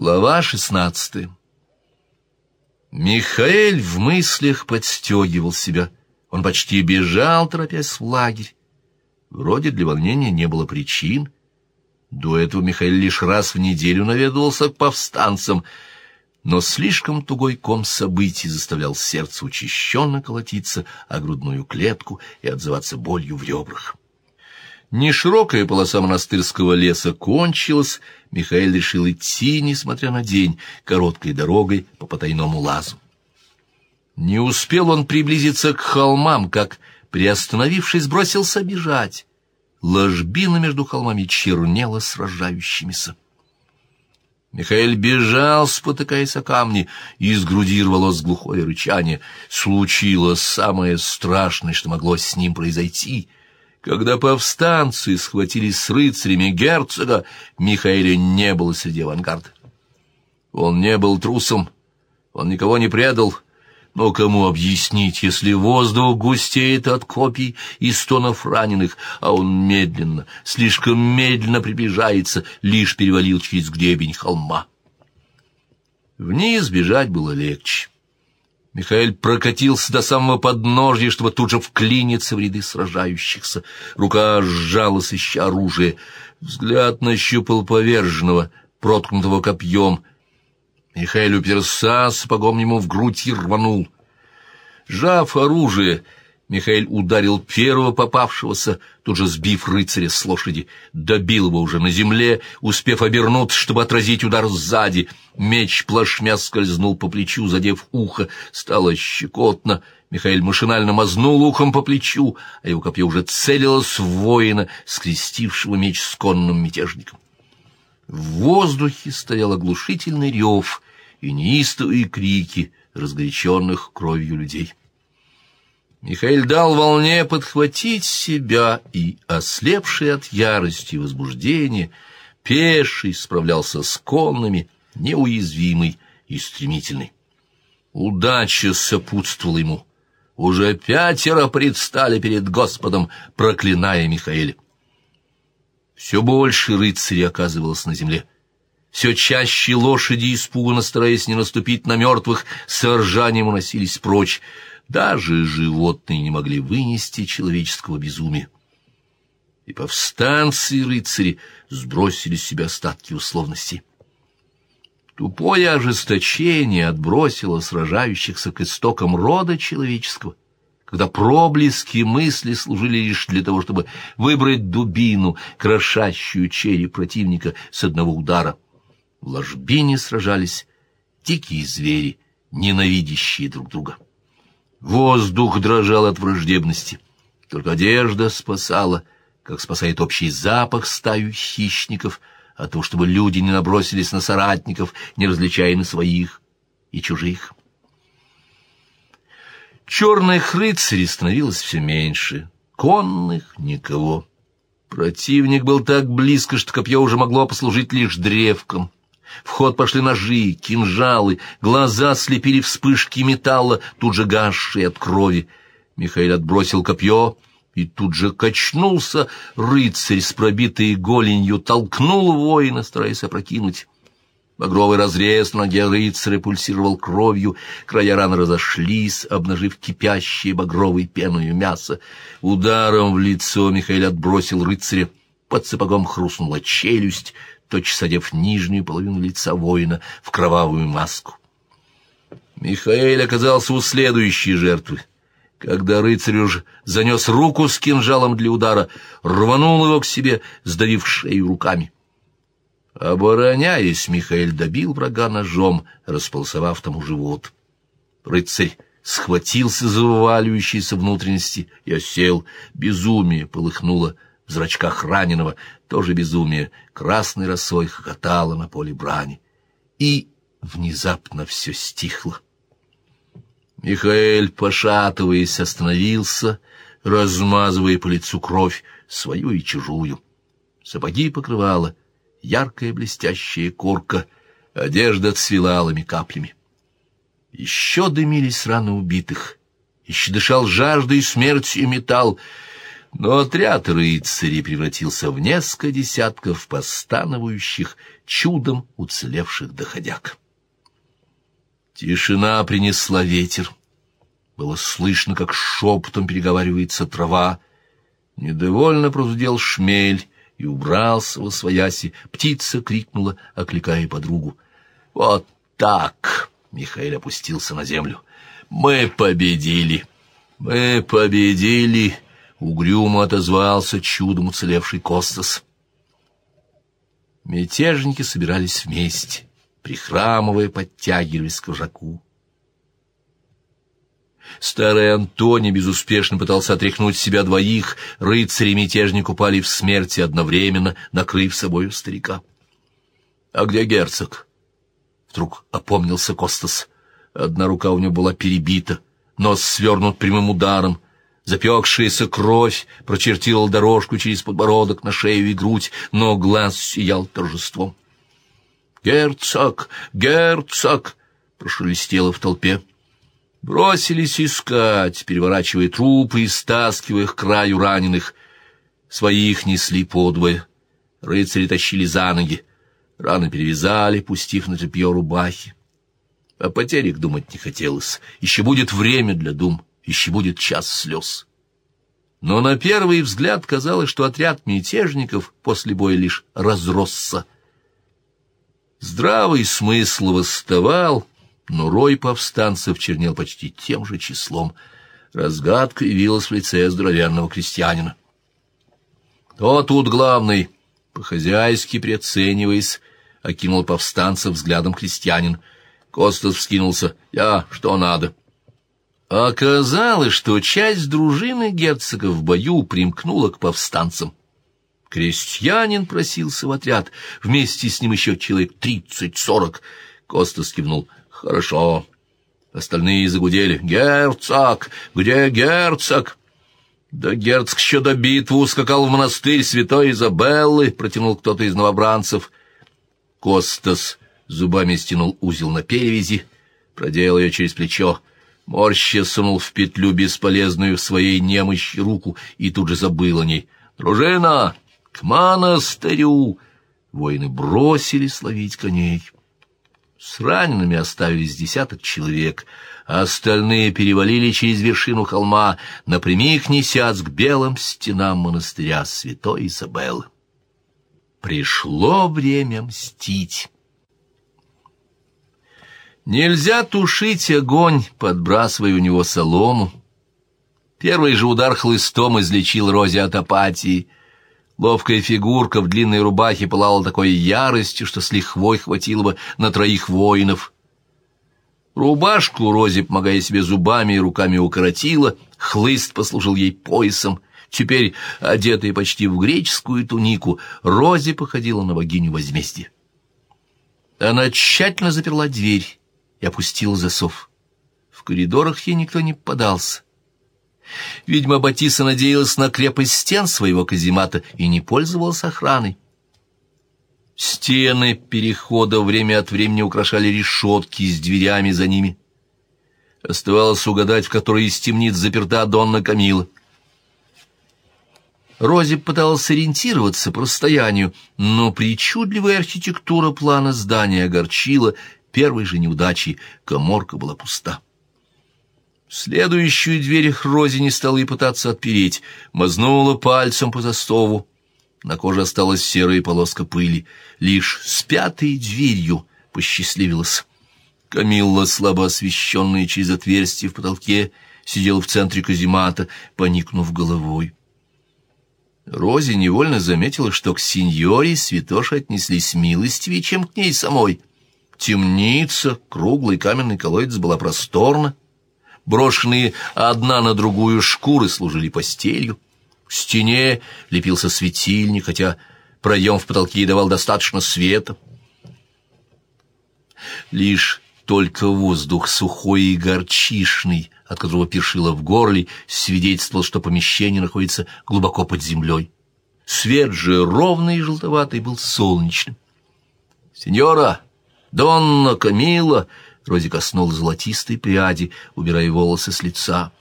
Глава шестнадцатая Михаэль в мыслях подстегивал себя. Он почти бежал, торопясь в лагерь. Вроде для волнения не было причин. До этого Михаил лишь раз в неделю наведывался к повстанцам, но слишком тугой ком событий заставлял сердце учащенно колотиться о грудную клетку и отзываться болью в ребрах. Неширокая полоса монастырского леса кончилась, Михаил решил идти, несмотря на день, короткой дорогой по потайному лазу. Не успел он приблизиться к холмам, как, приостановившись, бросился бежать. Ложбина между холмами чернела сражающимися. Михаил бежал, спотыкаясь о камни, и из рвалось глухое рычание. Случилось самое страшное, что могло с ним произойти — когда повстанцы схватились с рыцарями герцога, Михаила не было среди авангарда. Он не был трусом, он никого не предал, но кому объяснить, если воздух густеет от копий и стонов раненых, а он медленно, слишком медленно приближается, лишь перевалил через гребень холма? Вниз бежать было легче. Михаил прокатился до самого подножья, чтобы тут же вклиниться в ряды сражающихся. Рука сжалась, ища оружие. Взгляд нащупал поверженного, проткнутого копьем. Михаил уперся, сапогом ему в грудь и рванул. Жав оружие, Михаил ударил первого попавшегося, тут же сбив рыцаря с лошади, добил его уже на земле, успев обернуться, чтобы отразить удар сзади. Меч плашмя скользнул по плечу, задев ухо, стало щекотно. Михаил машинально мазнул ухом по плечу, а его копье уже целилось в воина, скрестившего меч с конным мятежником. В воздухе стоял оглушительный рев и неистовые крики разгоряченных кровью людей. Михаил дал волне подхватить себя, и, ослепший от ярости и возбуждения, пеший справлялся с конными, неуязвимый и стремительный. Удача сопутствовала ему. Уже пятеро предстали перед Господом, проклиная Михаэля. Все больше рыцарей оказывалось на земле. Все чаще лошади, испуганно стараясь не наступить на мертвых, с ржанием уносились прочь. Даже животные не могли вынести человеческого безумия. И повстанцы и рыцари сбросили с себя остатки условностей. Тупое ожесточение отбросило сражающихся к истокам рода человеческого, когда проблески мысли служили лишь для того, чтобы выбрать дубину, крошащую череп противника с одного удара. В ложбине сражались дикие звери, ненавидящие друг друга. Воздух дрожал от враждебности. Только одежда спасала, как спасает общий запах стаю хищников, от того, чтобы люди не набросились на соратников, не различая на своих и чужих. Черных рыцарей становилось все меньше, конных — никого. Противник был так близко, что копье уже могло послужить лишь древком — в ход пошли ножи, кинжалы, глаза слепили вспышки металла, тут же гасшие от крови. Михаил отбросил копье и тут же качнулся. Рыцарь с пробитой голенью толкнул воина, стараясь опрокинуть. Багровый разрез на ноге рыцаря пульсировал кровью, края раны разошлись, обнажив кипящее багровой пеную мясо. Ударом в лицо Михаил отбросил рыцаря, под сапогом хрустнула челюсть, тотчас одев нижнюю половину лица воина в кровавую маску. Михаил оказался у следующей жертвы. Когда рыцарь уж занес руку с кинжалом для удара, рванул его к себе, сдавив шею руками. Обороняясь, Михаил добил врага ножом, располосовав тому живот. Рыцарь схватился за вываливающиеся внутренности и осел. Безумие полыхнуло в зрачках раненого, тоже безумие, красной росой хохотало на поле брани. И внезапно все стихло. Михаэль, пошатываясь, остановился, размазывая по лицу кровь, свою и чужую. Сапоги покрывала яркая блестящая корка, одежда цвела алыми каплями. Еще дымились раны убитых, еще дышал жаждой смертью металл, Но отряд рыцарей превратился в несколько десятков постановающих, чудом уцелевших доходяг. Тишина принесла ветер. Было слышно, как шепотом переговаривается трава. Недовольно проздел шмель и убрался во свояси. Птица крикнула, окликая подругу. «Вот так!» — Михаил опустился на землю. «Мы победили! Мы победили!» — угрюмо отозвался чудом уцелевший Костас. Мятежники собирались вместе прихрамывая, подтягивались к вожаку. Старый Антоний безуспешно пытался отряхнуть себя двоих, рыцари мятежник упали в смерти одновременно, накрыв собою старика. — А где герцог? Вдруг опомнился Костас. Одна рука у него была перебита, нос свернут прямым ударом, запекшаяся кровь прочертила дорожку через подбородок на шею и грудь, но глаз сиял торжеством. «Герцог! Герцог!» — прошелестело в толпе. Бросились искать, переворачивая трупы и стаскивая их к краю раненых. Своих несли подвое. Рыцари тащили за ноги. Раны перевязали, пустив на тряпье рубахи. О потерях думать не хотелось. Еще будет время для дум, еще будет час слез. Но на первый взгляд казалось, что отряд мятежников после боя лишь разросся — Здравый смысл восставал, но рой повстанцев чернел почти тем же числом. Разгадка явилась в лице здоровенного крестьянина. «Кто тут главный?» По-хозяйски прицениваясь, окинул повстанцев взглядом крестьянин. Костас вскинулся. «Я, что надо?» Оказалось, что часть дружины герцога в бою примкнула к повстанцам. Крестьянин просился в отряд, вместе с ним еще человек тридцать-сорок. Костас кивнул. «Хорошо». Остальные загудели. «Герцог! Где герцог?» «Да герцог еще до битвы ускакал в монастырь святой Изабеллы», — протянул кто-то из новобранцев. Костас зубами стянул узел на перевязи, проделал ее через плечо, морща сунул в петлю бесполезную в своей немощи руку и тут же забыл о ней. «Дружина!» К монастырю! Воины бросились ловить коней. С ранеными оставились десяток человек, а остальные перевалили через вершину холма, напрямик несясь к белым стенам монастыря святой Изабеллы. Пришло время мстить. Нельзя тушить огонь, подбрасывая у него солому. Первый же удар хлыстом излечил Розе от апатии — Ловкая фигурка в длинной рубахе пылала такой яростью, что с лихвой хватило бы на троих воинов. Рубашку Рози, помогая себе зубами и руками, укоротила, хлыст послужил ей поясом. Теперь, одетая почти в греческую тунику, Рози походила на богиню возмездия. Она тщательно заперла дверь и опустила засов. В коридорах ей никто не подался. Видимо, Батиса надеялась на крепость стен своего каземата и не пользовалась охраной. Стены перехода время от времени украшали решетки с дверями за ними. Оставалось угадать, в которой из темниц заперта Донна Камила. Рози пыталась сориентироваться по расстоянию, но причудливая архитектура плана здания огорчила первой же неудачей. Коморка была пуста. Следующую дверь Рози не стала и пытаться отпереть, мазнула пальцем по застову. На коже осталась серая полоска пыли. Лишь с пятой дверью посчастливилась. Камилла, слабо освещенная через отверстие в потолке, сидела в центре каземата, поникнув головой. Рози невольно заметила, что к сеньоре святоши отнеслись милостивее, чем к ней самой. Темница, круглый каменный колодец была просторна, Брошенные одна на другую шкуры служили постелью. В стене лепился светильник, хотя проем в потолке давал достаточно света. Лишь только воздух сухой и горчишный, от которого першило в горле, свидетельствовал, что помещение находится глубоко под землей. Свет же ровный и желтоватый был солнечным. «Сеньора! Донна Камила!» Рози коснулась золотистой пряди, убирая волосы с лица.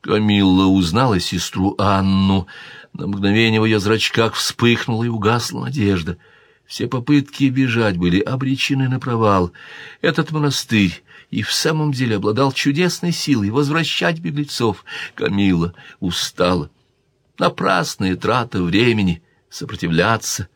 Камилла узнала сестру Анну. На мгновение в ее зрачках вспыхнула и угасла надежда. Все попытки бежать были обречены на провал. Этот монастырь и в самом деле обладал чудесной силой возвращать беглецов. Камила устала. Напрасная трата времени, сопротивляться.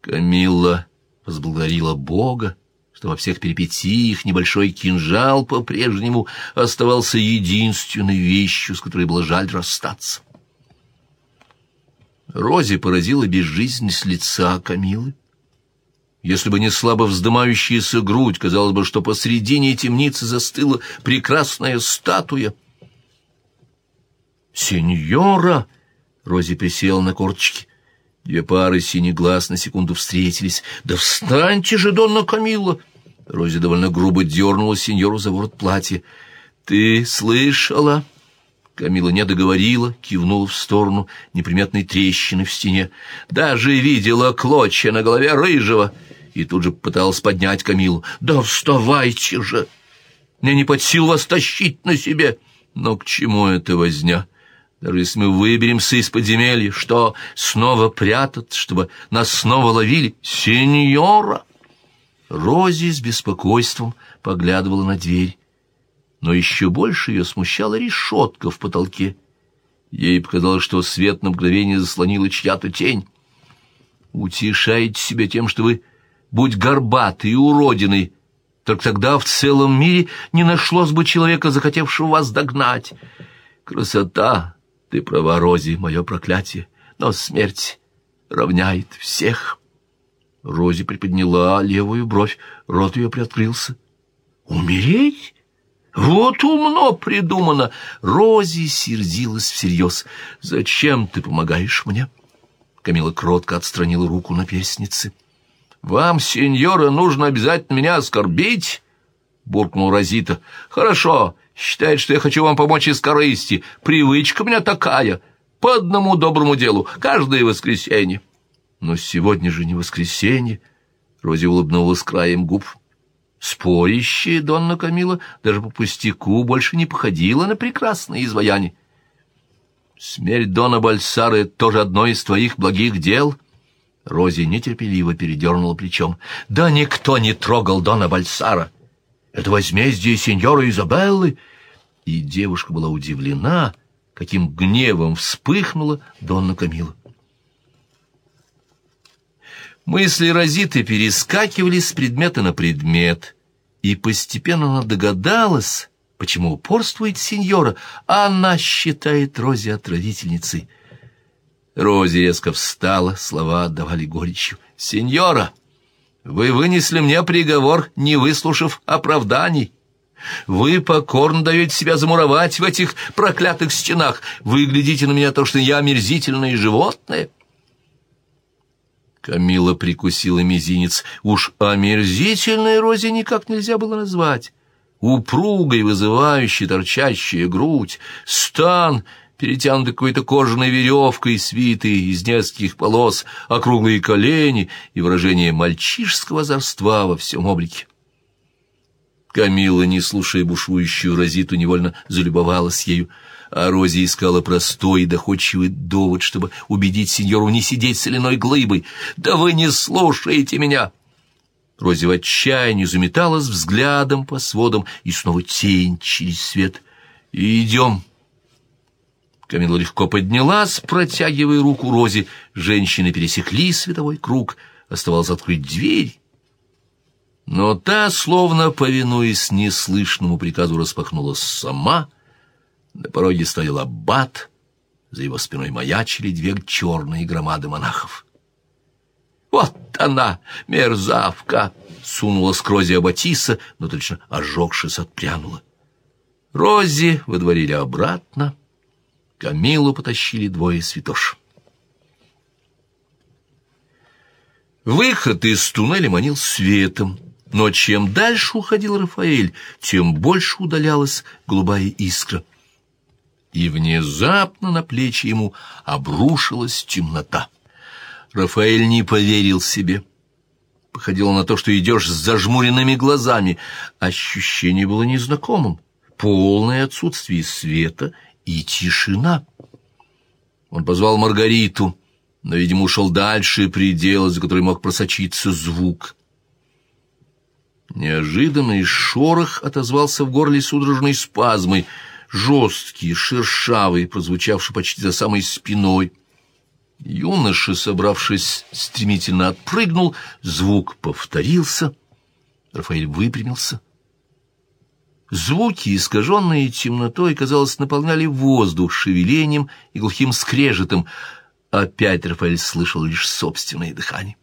Камилла возблагодарила Бога, что во всех перипетиях небольшой кинжал по-прежнему оставался единственной вещью, с которой было жаль расстаться. Розе поразила безжизненность лица Камилы. Если бы не слабо вздымающаяся грудь, казалось бы, что посредине темницы застыла прекрасная статуя. «Сеньора!» — Рози присела на корточки. Две пары синих на секунду встретились. «Да встаньте же, Донна Камилла!» Рози довольно грубо дернула сеньору за ворот платья. «Ты слышала?» Камила не договорила, кивнула в сторону неприметной трещины в стене. «Даже видела клочья на голове рыжего!» И тут же пыталась поднять Камилу. «Да вставайте же! Мне не под сил вас тащить на себе!» «Но к чему эта возня?» Даже если мы выберемся из подземелья, что, снова прятать, чтобы нас снова ловили? Сеньора!» Рози с беспокойством поглядывала на дверь. Но еще больше ее смущала решетка в потолке. Ей показалось, что свет на мгновение заслонила чья-то тень. «Утешаете себя тем, что вы, будь горбатый и уродиной, только тогда в целом мире не нашлось бы человека, захотевшего вас догнать. Красота ты права, Рози, мое проклятие, но смерть равняет всех. Рози приподняла левую бровь, рот ее приоткрылся. Умереть? Вот умно придумано. Рози сердилась всерьез. Зачем ты помогаешь мне? Камила кротко отстранила руку на перстнице. «Вам, сеньора, нужно обязательно меня оскорбить?» — буркнул Розита. «Хорошо, Считает, что я хочу вам помочь из корысти. Привычка у меня такая. По одному доброму делу. Каждое воскресенье. Но сегодня же не воскресенье. Рози улыбнулась краем губ. Спорящая Донна Камила даже по пустяку больше не походила на прекрасное изваяние. Смерть Дона Бальсары — тоже одно из твоих благих дел. Рози нетерпеливо передернула плечом. Да никто не трогал Дона Бальсара. Это возмездие сеньора Изабеллы!» И девушка была удивлена, каким гневом вспыхнула Донна Камила. Мысли Розиты перескакивали с предмета на предмет, и постепенно она догадалась, почему упорствует сеньора, а она считает Рози отравительницей. Рози резко встала, слова отдавали горечью. «Сеньора!» Вы вынесли мне приговор, не выслушав оправданий. Вы покорно даете себя замуровать в этих проклятых стенах. Вы глядите на меня то, что я омерзительное животное. Камила прикусила мизинец. Уж омерзительной Розе никак нельзя было назвать. Упругой, вызывающей, торчащая грудь, стан перетянуты какой-то кожаной веревкой, свитой из нескольких полос, округлые колени и выражение мальчишского озорства во всем облике. Камила, не слушая бушующую Розиту, невольно залюбовалась ею, а Рози искала простой и доходчивый довод, чтобы убедить сеньору не сидеть соляной глыбой. «Да вы не слушаете меня!» Рози в отчаянии заметалась взглядом по сводам, и снова тень через свет. «Идем!» Камила легко поднялась, протягивая руку Розе. Женщины пересекли световой круг. Оставалось открыть дверь. Но та, словно повинуясь неслышному приказу, распахнулась сама. На пороге стоял аббат. За его спиной маячили две черные громады монахов. «Вот она, мерзавка!» — сунулась к Розе Аббатиса, но точно ожогшись отпрянула. Рози выдворили обратно. Камилу потащили двое святош. Выход из туннеля манил светом, но чем дальше уходил Рафаэль, тем больше удалялась голубая искра. И внезапно на плечи ему обрушилась темнота. Рафаэль не поверил себе. Походило на то, что идешь с зажмуренными глазами. Ощущение было незнакомым. Полное отсутствие света и тишина. Он позвал Маргариту, но, видимо, ушел дальше предела, за который мог просочиться звук. Неожиданный шорох отозвался в горле судорожной спазмой, жесткий, шершавый, прозвучавший почти за самой спиной. Юноша, собравшись, стремительно отпрыгнул, звук повторился. Рафаэль выпрямился. Звуки, искаженные темнотой, казалось, наполняли воздух шевелением и глухим скрежетом. Опять Рафаэль слышал лишь собственное дыхание.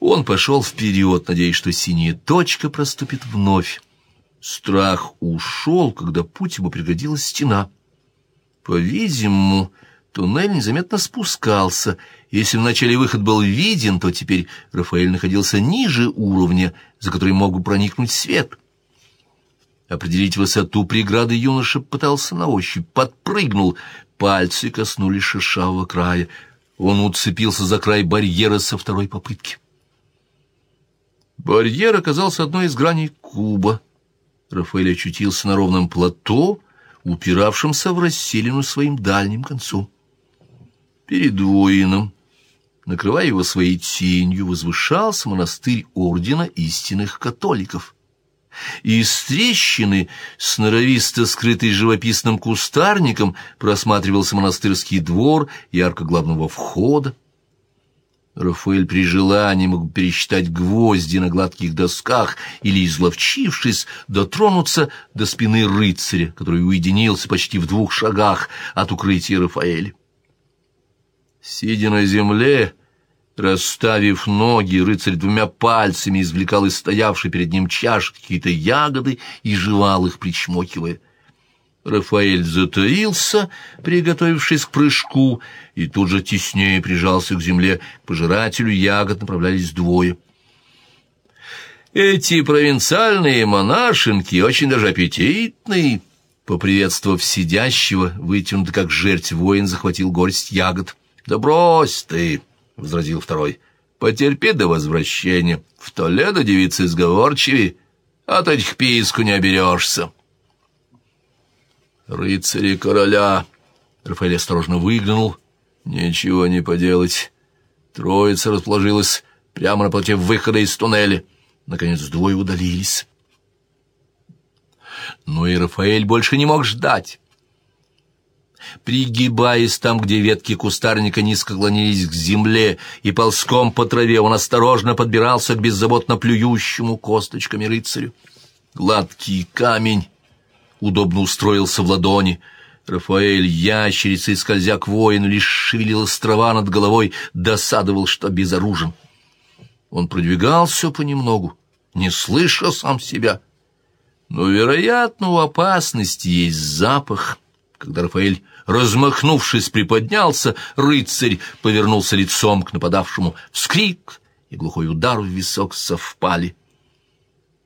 Он пошел вперед, надеясь, что синяя точка проступит вновь. Страх ушел, когда путь ему пригодилась стена. По-видимому, туннель незаметно спускался. Если вначале выход был виден, то теперь Рафаэль находился ниже уровня, за который мог бы проникнуть свет. Определить высоту преграды юноша пытался на ощупь, подпрыгнул, пальцы коснулись шершавого края. Он уцепился за край барьера со второй попытки. Барьер оказался одной из граней куба. Рафаэль очутился на ровном плато, упиравшемся в расселину своим дальним концом. Перед воином, накрывая его своей тенью, возвышался монастырь ордена истинных католиков. Из трещины, сноровисто скрытой живописным кустарником, просматривался монастырский двор и арка главного входа. Рафаэль при желании мог пересчитать гвозди на гладких досках или, изловчившись, дотронуться до спины рыцаря, который уединился почти в двух шагах от укрытия Рафаэля. Сидя на земле, расставив ноги, рыцарь двумя пальцами извлекал из стоявшей перед ним чашки какие-то ягоды и жевал их, причмокивая. Рафаэль затаился, приготовившись к прыжку, и тут же теснее прижался к земле. К пожирателю ягод направлялись двое. «Эти провинциальные монашенки очень даже аппетитные!» Поприветствовав сидящего, вытянутый как жерть воин, захватил горсть ягод. «Да брось ты!» — возразил второй. «Потерпи до возвращения. В Толедо девицы сговорчивее, от этих писку не оберешься». «Рыцари короля!» Рафаэль осторожно выглянул. «Ничего не поделать». Троица расположилась прямо напротив выхода из туннеля. Наконец двое удалились. Но и Рафаэль больше не мог ждать. Пригибаясь там, где ветки кустарника низко клонились к земле, и ползком по траве он осторожно подбирался к беззаботно плюющему косточками рыцарю. Гладкий камень удобно устроился в ладони. Рафаэль, ящерицей скользя к воину, лишь шевелил острова над головой, досадовал, что безоружен. Он продвигался понемногу, не слыша сам себя. Но, вероятно, у опасности есть запах. Когда Рафаэль, размахнувшись, приподнялся, рыцарь повернулся лицом к нападавшему. Вскрик и глухой удар в висок совпали.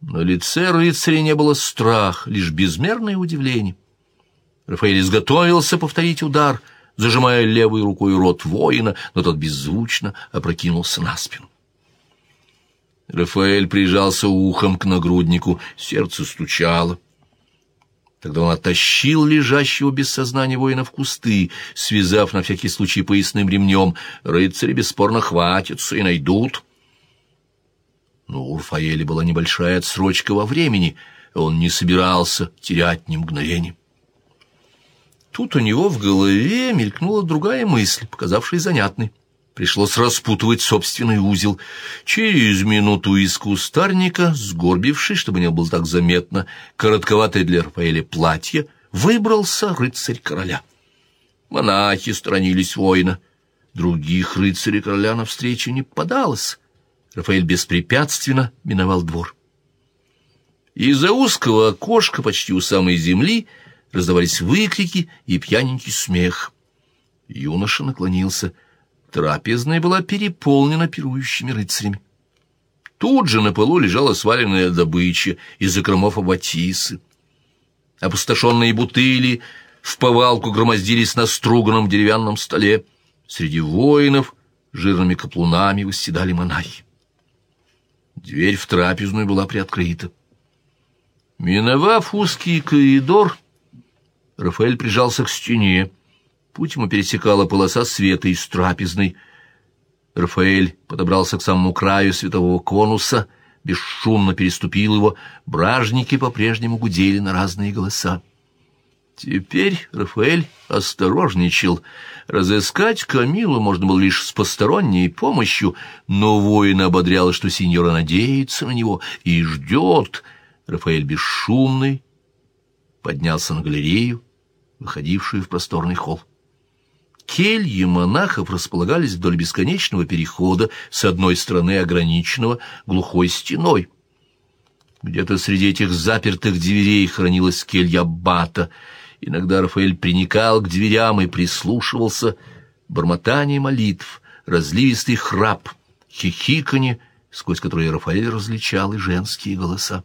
На лице рыцаря не было страх, лишь безмерное удивление. Рафаэль изготовился повторить удар, зажимая левой рукой рот воина, но тот беззвучно опрокинулся на спину. Рафаэль прижался ухом к нагруднику, сердце стучало. Тогда он оттащил лежащего без сознания воина в кусты, связав на всякий случай поясным ремнем. Рыцари бесспорно хватятся и найдут. Но у Рафаэля была небольшая отсрочка во времени, он не собирался терять ни мгновения. Тут у него в голове мелькнула другая мысль, показавшая занятной. Пришлось распутывать собственный узел. Через минуту из кустарника, сгорбившись, чтобы не было так заметно, коротковатое для Рафаэля платье, выбрался рыцарь короля. Монахи сторонились воина. Других рыцарей короля навстречу не подалось. Рафаэль беспрепятственно миновал двор. Из-за узкого окошка почти у самой земли раздавались выкрики и пьяненький смех. Юноша наклонился. Трапезная была переполнена пирующими рыцарями. Тут же на полу лежала сваленная добыча из закромов аббатисы. Опустошенные бутыли в повалку громоздились на струганном деревянном столе. Среди воинов жирными каплунами восседали монахи. Дверь в трапезную была приоткрыта. Миновав узкий коридор, Рафаэль прижался к стене. Путь ему пересекала полоса света из трапезной. Рафаэль подобрался к самому краю светового конуса, бесшумно переступил его. Бражники по-прежнему гудели на разные голоса. Теперь Рафаэль осторожничал. Разыскать Камилу можно было лишь с посторонней помощью, но воина ободряло, что сеньора надеется на него и ждет. Рафаэль бесшумный поднялся на галерею, выходившую в просторный холл. Кельи монахов располагались вдоль бесконечного перехода, с одной стороны ограниченного глухой стеной. Где-то среди этих запертых дверей хранилась келья Бата — Иногда Рафаэль приникал к дверям и прислушивался. Бормотание молитв, разливистый храп, хихиканье, сквозь которые Рафаэль различал и женские голоса.